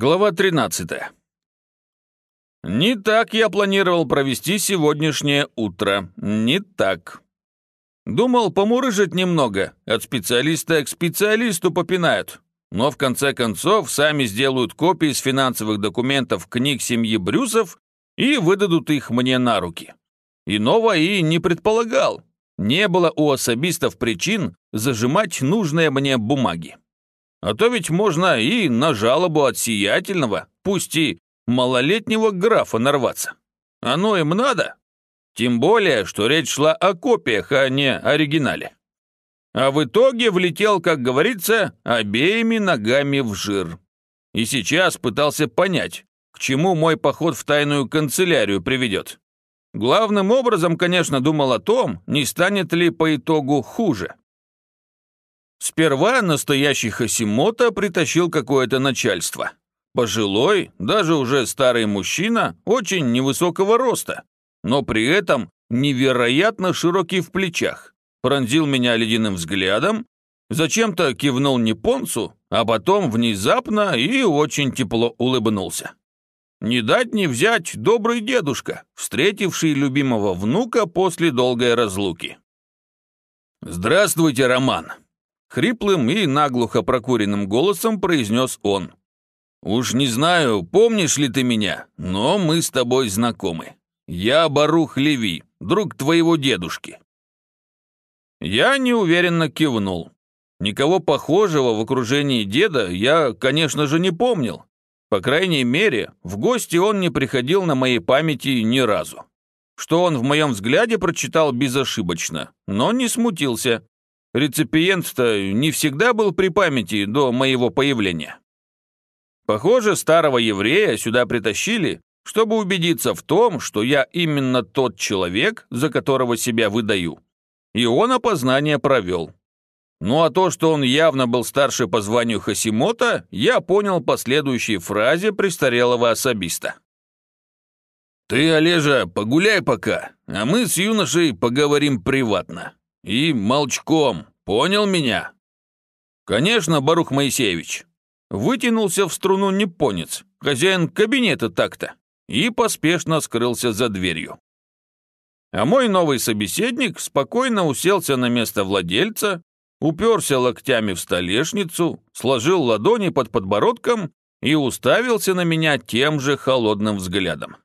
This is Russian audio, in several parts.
Глава 13. Не так я планировал провести сегодняшнее утро. Не так. Думал помурыжить немного, от специалиста к специалисту попинают. Но в конце концов сами сделают копии с финансовых документов книг семьи Брюсов и выдадут их мне на руки. Иного и не предполагал. Не было у особистов причин зажимать нужные мне бумаги. А то ведь можно и на жалобу от сиятельного, пусть и малолетнего графа нарваться. Оно им надо. Тем более, что речь шла о копиях, а не оригинале. А в итоге влетел, как говорится, обеими ногами в жир. И сейчас пытался понять, к чему мой поход в тайную канцелярию приведет. Главным образом, конечно, думал о том, не станет ли по итогу хуже. Сперва настоящий Хасимота притащил какое-то начальство. Пожилой, даже уже старый мужчина, очень невысокого роста, но при этом невероятно широкий в плечах. Пронзил меня ледяным взглядом, зачем-то кивнул японцу, а потом внезапно и очень тепло улыбнулся. Не дать не взять добрый дедушка, встретивший любимого внука после долгой разлуки. «Здравствуйте, Роман!» Хриплым и наглухо прокуренным голосом произнес он. «Уж не знаю, помнишь ли ты меня, но мы с тобой знакомы. Я Барух Леви, друг твоего дедушки». Я неуверенно кивнул. Никого похожего в окружении деда я, конечно же, не помнил. По крайней мере, в гости он не приходил на моей памяти ни разу. Что он в моем взгляде прочитал безошибочно, но не смутился, Реципиент-то не всегда был при памяти до моего появления. Похоже, старого еврея сюда притащили, чтобы убедиться в том, что я именно тот человек, за которого себя выдаю. И он опознание провел. Ну а то, что он явно был старше по званию Хасимота, я понял по следующей фразе престарелого особиста. «Ты, Олежа, погуляй пока, а мы с юношей поговорим приватно». И молчком, понял меня? Конечно, Барух Моисеевич. Вытянулся в струну непонец, хозяин кабинета так-то, и поспешно скрылся за дверью. А мой новый собеседник спокойно уселся на место владельца, уперся локтями в столешницу, сложил ладони под подбородком и уставился на меня тем же холодным взглядом.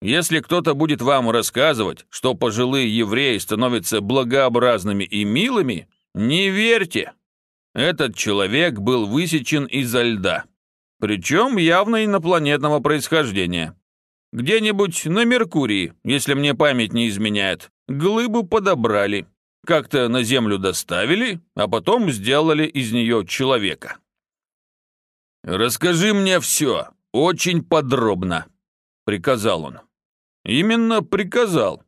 Если кто-то будет вам рассказывать, что пожилые евреи становятся благообразными и милыми, не верьте. Этот человек был высечен изо льда, причем явно инопланетного происхождения. Где-нибудь на Меркурии, если мне память не изменяет, глыбу подобрали, как-то на Землю доставили, а потом сделали из нее человека. «Расскажи мне все, очень подробно», — приказал он. Именно приказал.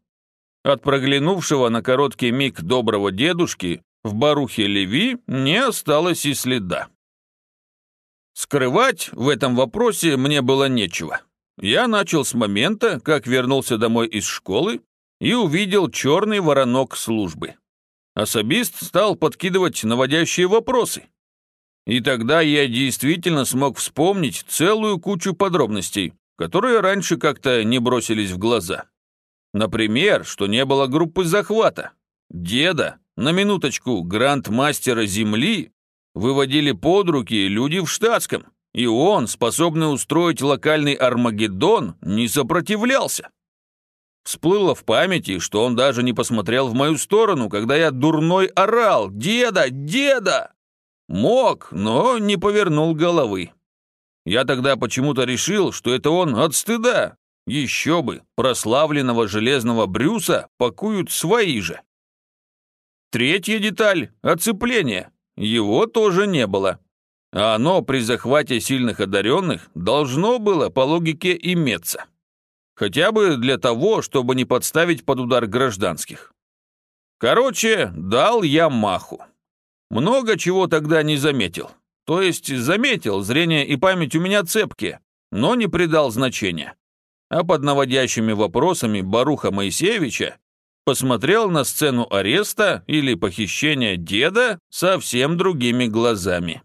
От проглянувшего на короткий миг доброго дедушки в Барухе Леви не осталось и следа. Скрывать в этом вопросе мне было нечего. Я начал с момента, как вернулся домой из школы и увидел черный воронок службы. Особист стал подкидывать наводящие вопросы. И тогда я действительно смог вспомнить целую кучу подробностей, которые раньше как-то не бросились в глаза. Например, что не было группы захвата. Деда, на минуточку, гранд-мастера Земли, выводили под руки люди в штатском, и он, способный устроить локальный Армагеддон, не сопротивлялся. Всплыло в памяти, что он даже не посмотрел в мою сторону, когда я дурной орал «Деда! Деда!» Мог, но не повернул головы. Я тогда почему-то решил, что это он от стыда. Еще бы, прославленного железного Брюса пакуют свои же. Третья деталь – оцепление. Его тоже не было. А оно при захвате сильных одаренных должно было, по логике, иметься. Хотя бы для того, чтобы не подставить под удар гражданских. Короче, дал я маху. Много чего тогда не заметил. То есть заметил, зрение и память у меня цепкие, но не придал значения. А под наводящими вопросами Баруха Моисеевича посмотрел на сцену ареста или похищения деда совсем другими глазами.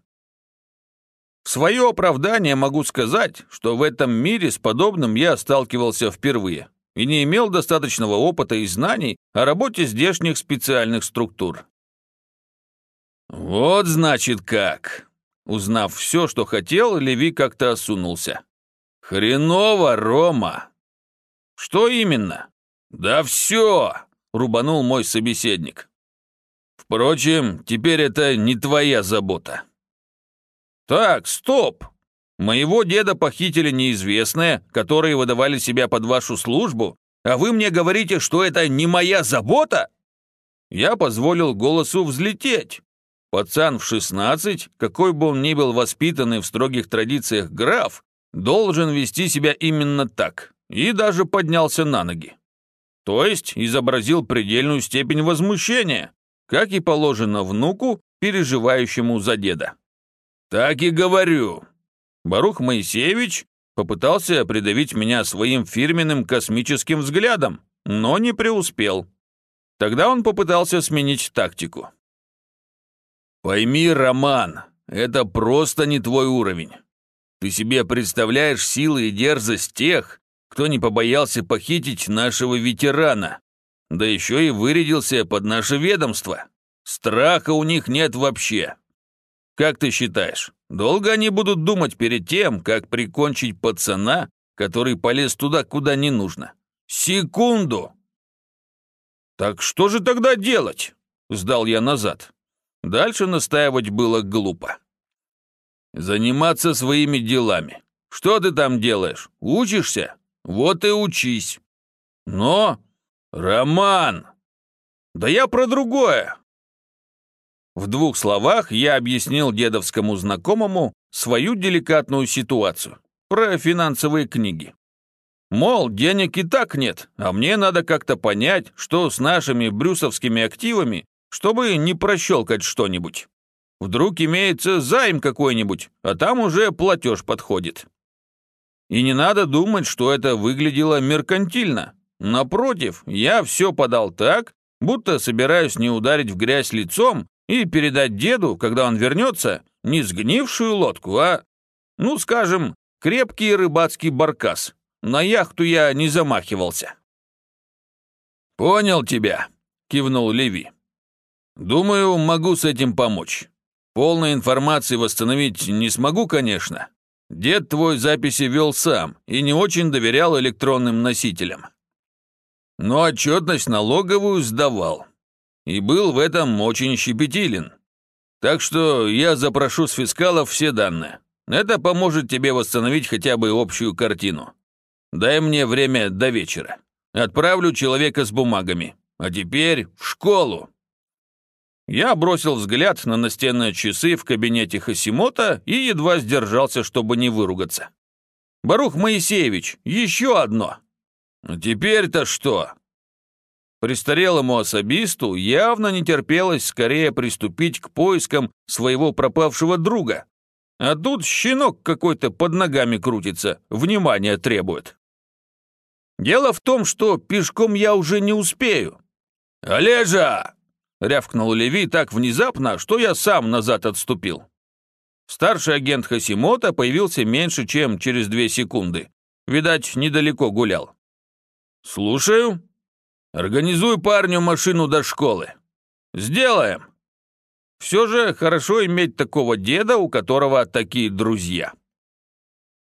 В свое оправдание могу сказать, что в этом мире с подобным я сталкивался впервые и не имел достаточного опыта и знаний о работе здешних специальных структур. «Вот значит как!» Узнав все, что хотел, Леви как-то осунулся. «Хреново, Рома!» «Что именно?» «Да все!» — рубанул мой собеседник. «Впрочем, теперь это не твоя забота». «Так, стоп! Моего деда похитили неизвестные, которые выдавали себя под вашу службу, а вы мне говорите, что это не моя забота?» Я позволил голосу взлететь. Пацан в 16, какой бы он ни был воспитанный в строгих традициях граф, должен вести себя именно так, и даже поднялся на ноги. То есть изобразил предельную степень возмущения, как и положено внуку, переживающему за деда. «Так и говорю», Барух Моисеевич попытался придавить меня своим фирменным космическим взглядом, но не преуспел. Тогда он попытался сменить тактику. «Пойми, Роман, это просто не твой уровень. Ты себе представляешь силы и дерзость тех, кто не побоялся похитить нашего ветерана, да еще и вырядился под наше ведомство. Страха у них нет вообще. Как ты считаешь, долго они будут думать перед тем, как прикончить пацана, который полез туда, куда не нужно? Секунду! Так что же тогда делать? Сдал я назад. Дальше настаивать было глупо. Заниматься своими делами. Что ты там делаешь? Учишься? Вот и учись. Но... Роман! Да я про другое. В двух словах я объяснил дедовскому знакомому свою деликатную ситуацию про финансовые книги. Мол, денег и так нет, а мне надо как-то понять, что с нашими брюсовскими активами, чтобы не прощелкать что-нибудь. Вдруг имеется займ какой-нибудь, а там уже платеж подходит. И не надо думать, что это выглядело меркантильно. Напротив, я все подал так, будто собираюсь не ударить в грязь лицом, и передать деду, когда он вернется, не сгнившую лодку, а, ну, скажем, крепкий рыбацкий баркас. На яхту я не замахивался. «Понял тебя», — кивнул Леви. «Думаю, могу с этим помочь. Полной информации восстановить не смогу, конечно. Дед твой записи вел сам и не очень доверял электронным носителям. Но отчетность налоговую сдавал и был в этом очень щепетилен. Так что я запрошу с фискалов все данные. Это поможет тебе восстановить хотя бы общую картину. Дай мне время до вечера. Отправлю человека с бумагами. А теперь в школу. Я бросил взгляд на настенные часы в кабинете Хасимота и едва сдержался, чтобы не выругаться. «Барух Моисеевич, еще одно!» «А теперь-то что?» Престарелому особисту явно не терпелось скорее приступить к поискам своего пропавшего друга. А тут щенок какой-то под ногами крутится, внимание требует. Дело в том, что пешком я уже не успею. «Олежа!» — рявкнул Леви так внезапно, что я сам назад отступил. Старший агент Хасимота появился меньше, чем через две секунды. Видать, недалеко гулял. «Слушаю», Организуй парню машину до школы. Сделаем. Все же хорошо иметь такого деда, у которого такие друзья.